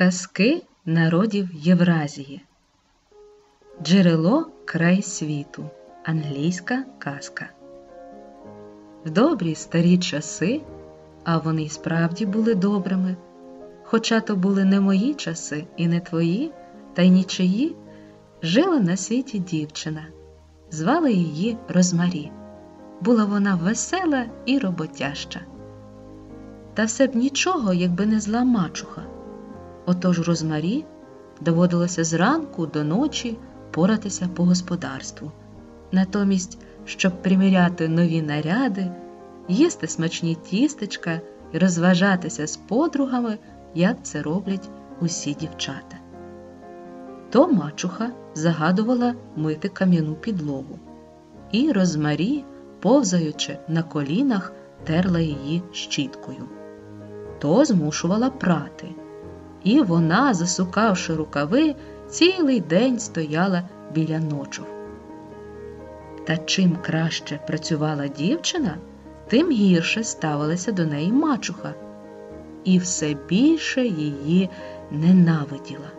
Казки народів Євразії. Джерело край світу. Англійська казка. В добрі старі часи, а вони й справді були добрими. Хоча то були не мої часи і не твої, та й нічиї, жила на світі дівчина. Звали її Розмарі. Була вона весела і роботяща. Та все б нічого, якби не зла мачуха. Отож Розмарі доводилося зранку до ночі поратися по господарству. Натомість, щоб приміряти нові наряди, їсти смачні тістечка і розважатися з подругами, як це роблять усі дівчата. То мачуха загадувала мити кам'яну підлогу, і Розмарі, повзаючи на колінах, терла її щіткою. То змушувала прати і вона, засукавши рукави, цілий день стояла біля ночов. Та чим краще працювала дівчина, тим гірше ставилася до неї мачуха, і все більше її ненавиділа.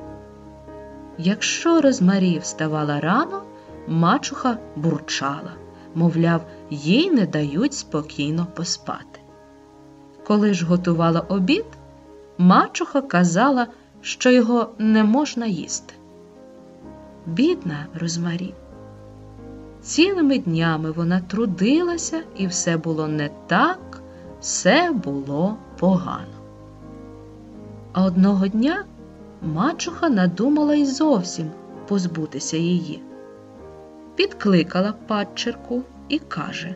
Якщо Розмарі вставала рано, мачуха бурчала, мовляв, їй не дають спокійно поспати. Коли ж готувала обід, мачуха казала, що його не можна їсти. Бідна Розмарі. Цілими днями вона трудилася, і все було не так, все було погано. А одного дня мачуха надумала й зовсім позбутися її. Підкликала падчерку і каже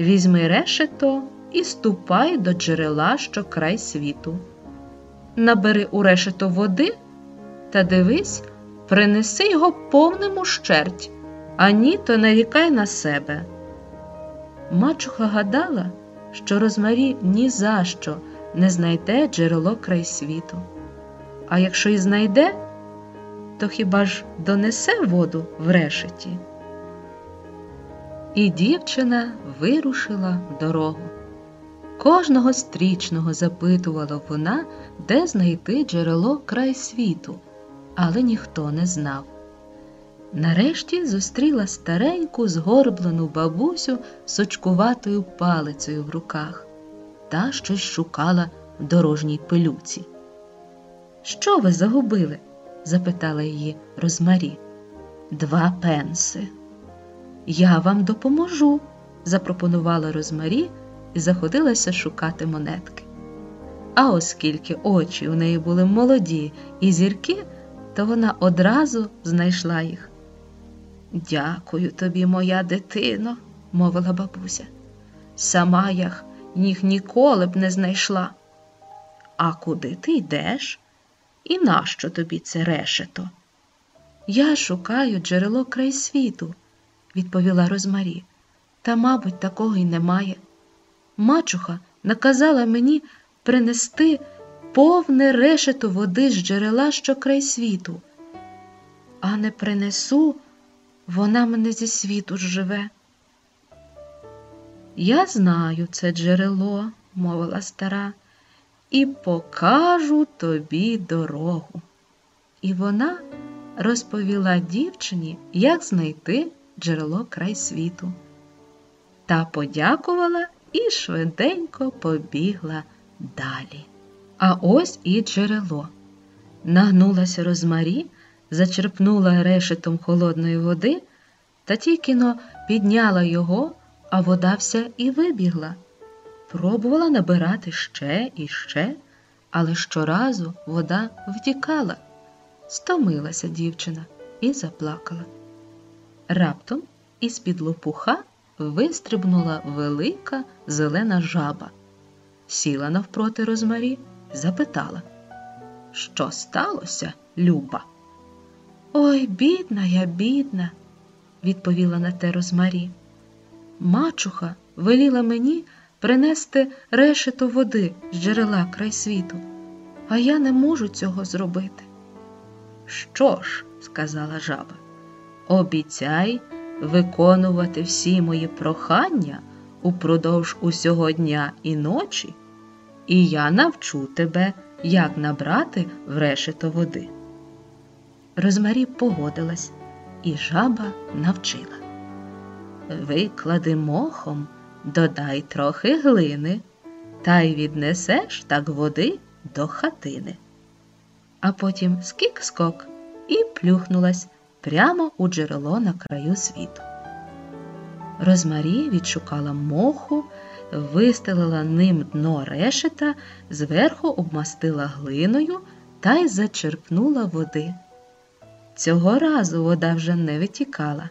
Візьми решето і ступай до джерела, що край світу. Набери у решето води та дивись, принеси його повним ущерть, а ні, то нарікай на себе. Мачуха гадала, що Розмарі ні за що не знайде джерело край світу. А якщо й знайде, то хіба ж донесе воду в решеті? І дівчина вирушила в дорогу. Кожного стрічного запитувала вона, де знайти джерело край світу, але ніхто не знав. Нарешті зустріла стареньку згорблену бабусю з очкуватою палицею в руках та щось шукала в дорожній пилюці. Що ви загубили? запитала її Розмарі. Два пенси. Я вам допоможу, запропонувала Розмарі і заходилася шукати монетки. А оскільки очі у неї були молоді і зірки, то вона одразу знайшла їх. Дякую тобі, моя дитино, мовила бабуся. Сама я їх ніколи б не знайшла. А куди ти йдеш? І нащо тобі це решето? Я шукаю джерело край світу, відповіла Розмарі. Та, мабуть, такого й немає. Мачуха наказала мені принести повне решето води з джерела, що край світу, а не принесу, вона мене зі світу живе. Я знаю це джерело, мовила стара, і покажу тобі дорогу. І вона розповіла дівчині, як знайти джерело край світу. Та подякувала і швиденько побігла далі. А ось і джерело. Нагнулася Розмарі, зачерпнула решетом холодної води, та тільки но підняла його, а вода вся і вибігла. Пробувала набирати ще і ще, але щоразу вода втікала. Стомилася дівчина і заплакала. Раптом із під лопуха вистрибнула велика зелена жаба, сіла навпроти Розмарі запитала, що сталося, Люба? Ой, бідна я, бідна, відповіла на те Розмарі. Мачуха веліла мені принести решето води з джерела край світу, а я не можу цього зробити. Що ж, сказала жаба, обіцяй виконувати всі мої прохання упродовж усього дня і ночі, і я навчу тебе як набрати в решето води. Розмарі погодилась, і жаба навчила. Виклади мохом, додай трохи глини, та й віднесеш так води до хатини. А потім скік-скок і плюхнулась прямо у джерело на краю світу. Розмарі відшукала моху, вистелила ним дно решета, зверху обмастила глиною та й зачерпнула води. Цього разу вода вже не витікала.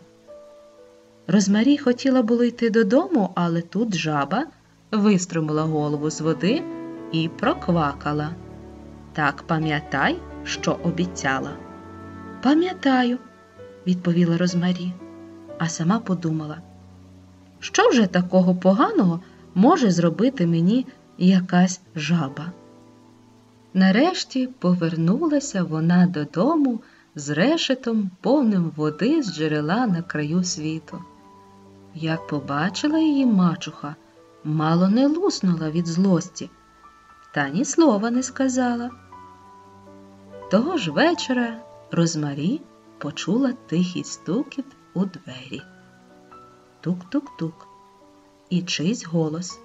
Розмарі хотіла було йти додому, але тут жаба виструмила голову з води і проквакала. Так пам'ятай, що обіцяла. Пам'ятаю, відповіла Розмарі, а сама подумала, що вже такого поганого може зробити мені якась жаба. Нарешті повернулася вона додому з решетом, повним води з джерела на краю світу. Як побачила її мачуха, мало не луснула від злості, та ні слова не сказала. Того ж вечора Розмарі почула тихий стукіт у двері. Тук-тук-тук. І чийсь голос.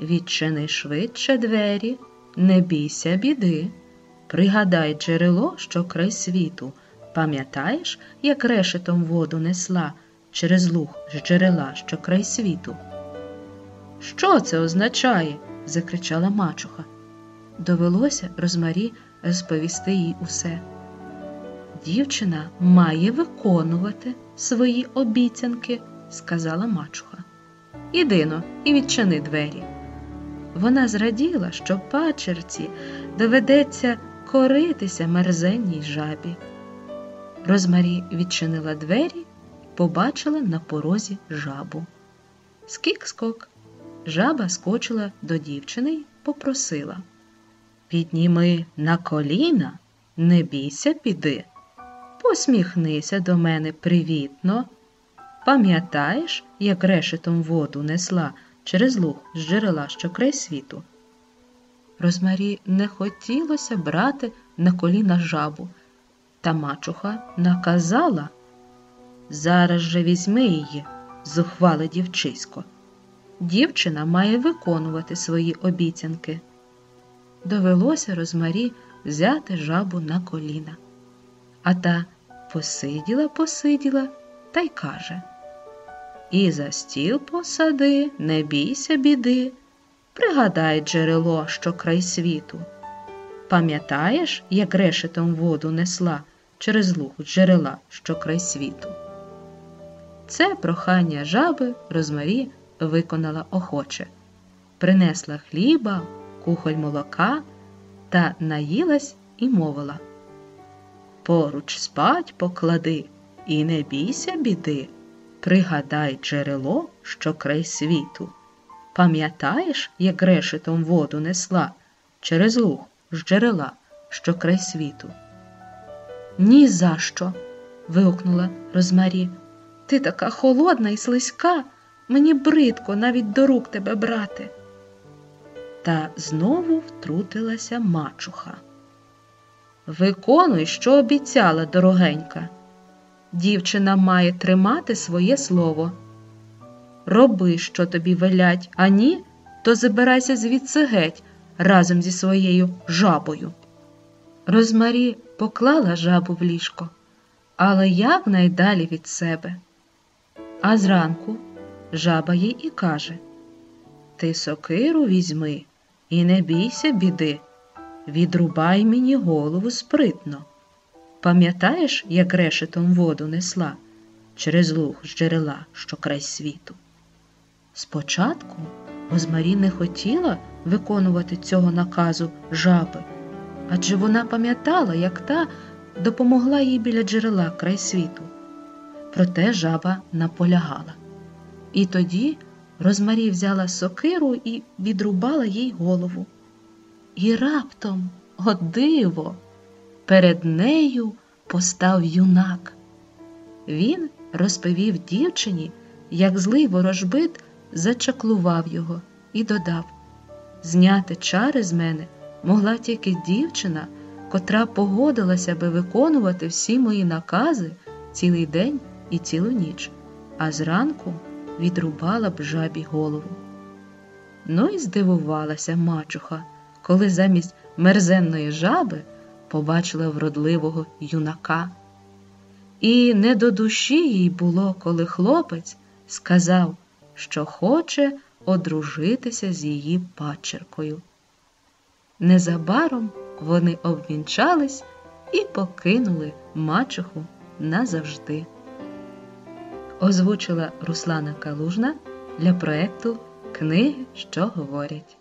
Відчини швидше двері, не бійся біди. Пригадай джерело, що край світу. Пам'ятаєш, як решетом воду несла через луг з джерела, що край світу? Що це означає? закричала мачуха. Довелося Розмарі розповісти їй усе. Дівчина має виконувати свої обіцянки, сказала мачуха. Ідино і відчини двері. Вона зраділа, що пачерці доведеться коритися мерзенній жабі. Розмарі відчинила двері побачила на порозі жабу. Скік-скок. Жаба скочила до дівчини й попросила Підніми на коліна, не бійся, піди. Посміхнися до мене привітно. Пам'ятаєш, як решетом воду несла через луг з джерела, що край світу? Розмарі не хотілося брати на коліна жабу, та мачуха наказала Зараз же візьми її, зухвале дівчисько. Дівчина має виконувати свої обіцянки. Довелося Розмарі взяти жабу на коліна. А та посиділа, посиділа та й каже І за стіл посади, не бійся біди, пригадай джерело, що край світу. Пам'ятаєш, як решетом воду несла через луг джерела, що край світу? Це прохання жаби Розмарі виконала охоче, принесла хліба, кухоль молока та наїлась і мовила Поруч спать поклади, і не бійся біди, пригадай джерело, що край світу. Пам'ятаєш, як решетом воду несла через луг з джерела, що край світу? «Ні за що!» – вигукнула Розмарі. Ти така холодна і слизька, мені бридко навіть до рук тебе брати. Та знову втрутилася мачуха. Виконуй, що обіцяла, дорогенька. Дівчина має тримати своє слово. Роби, що тобі велять, а ні, то забирайся звідси геть разом зі своєю жабою. Розмарі поклала жабу в ліжко, але якнайдалі від себе. А зранку жаба їй і каже Ти сокиру візьми і не бійся біди, відрубай мені голову спритно. Пам'ятаєш, як решетом воду несла через луг з джерела, що край світу? Спочатку Розмарі не хотіла виконувати цього наказу жаби, адже вона пам'ятала, як та допомогла їй біля джерела край світу. Проте жаба наполягала. І тоді Розмарі взяла сокиру і відрубала їй голову. І раптом, о диво, перед нею постав юнак. Він розповів дівчині, як злий ворожбит зачаклував його і додав Зняти чари з мене могла тільки дівчина, котра погодилася би виконувати всі мої накази цілий день і цілу ніч, а зранку відрубала б жабі голову. Ну і здивувалася мачуха, коли замість мерзенної жаби побачила вродливого юнака. І не до душі їй було, коли хлопець сказав, що хоче одружитися з її падчеркою. Незабаром вони обвінчались і покинули мачуху назавжди. Озвучила Руслана Калужна для проекту Книги, що говорять.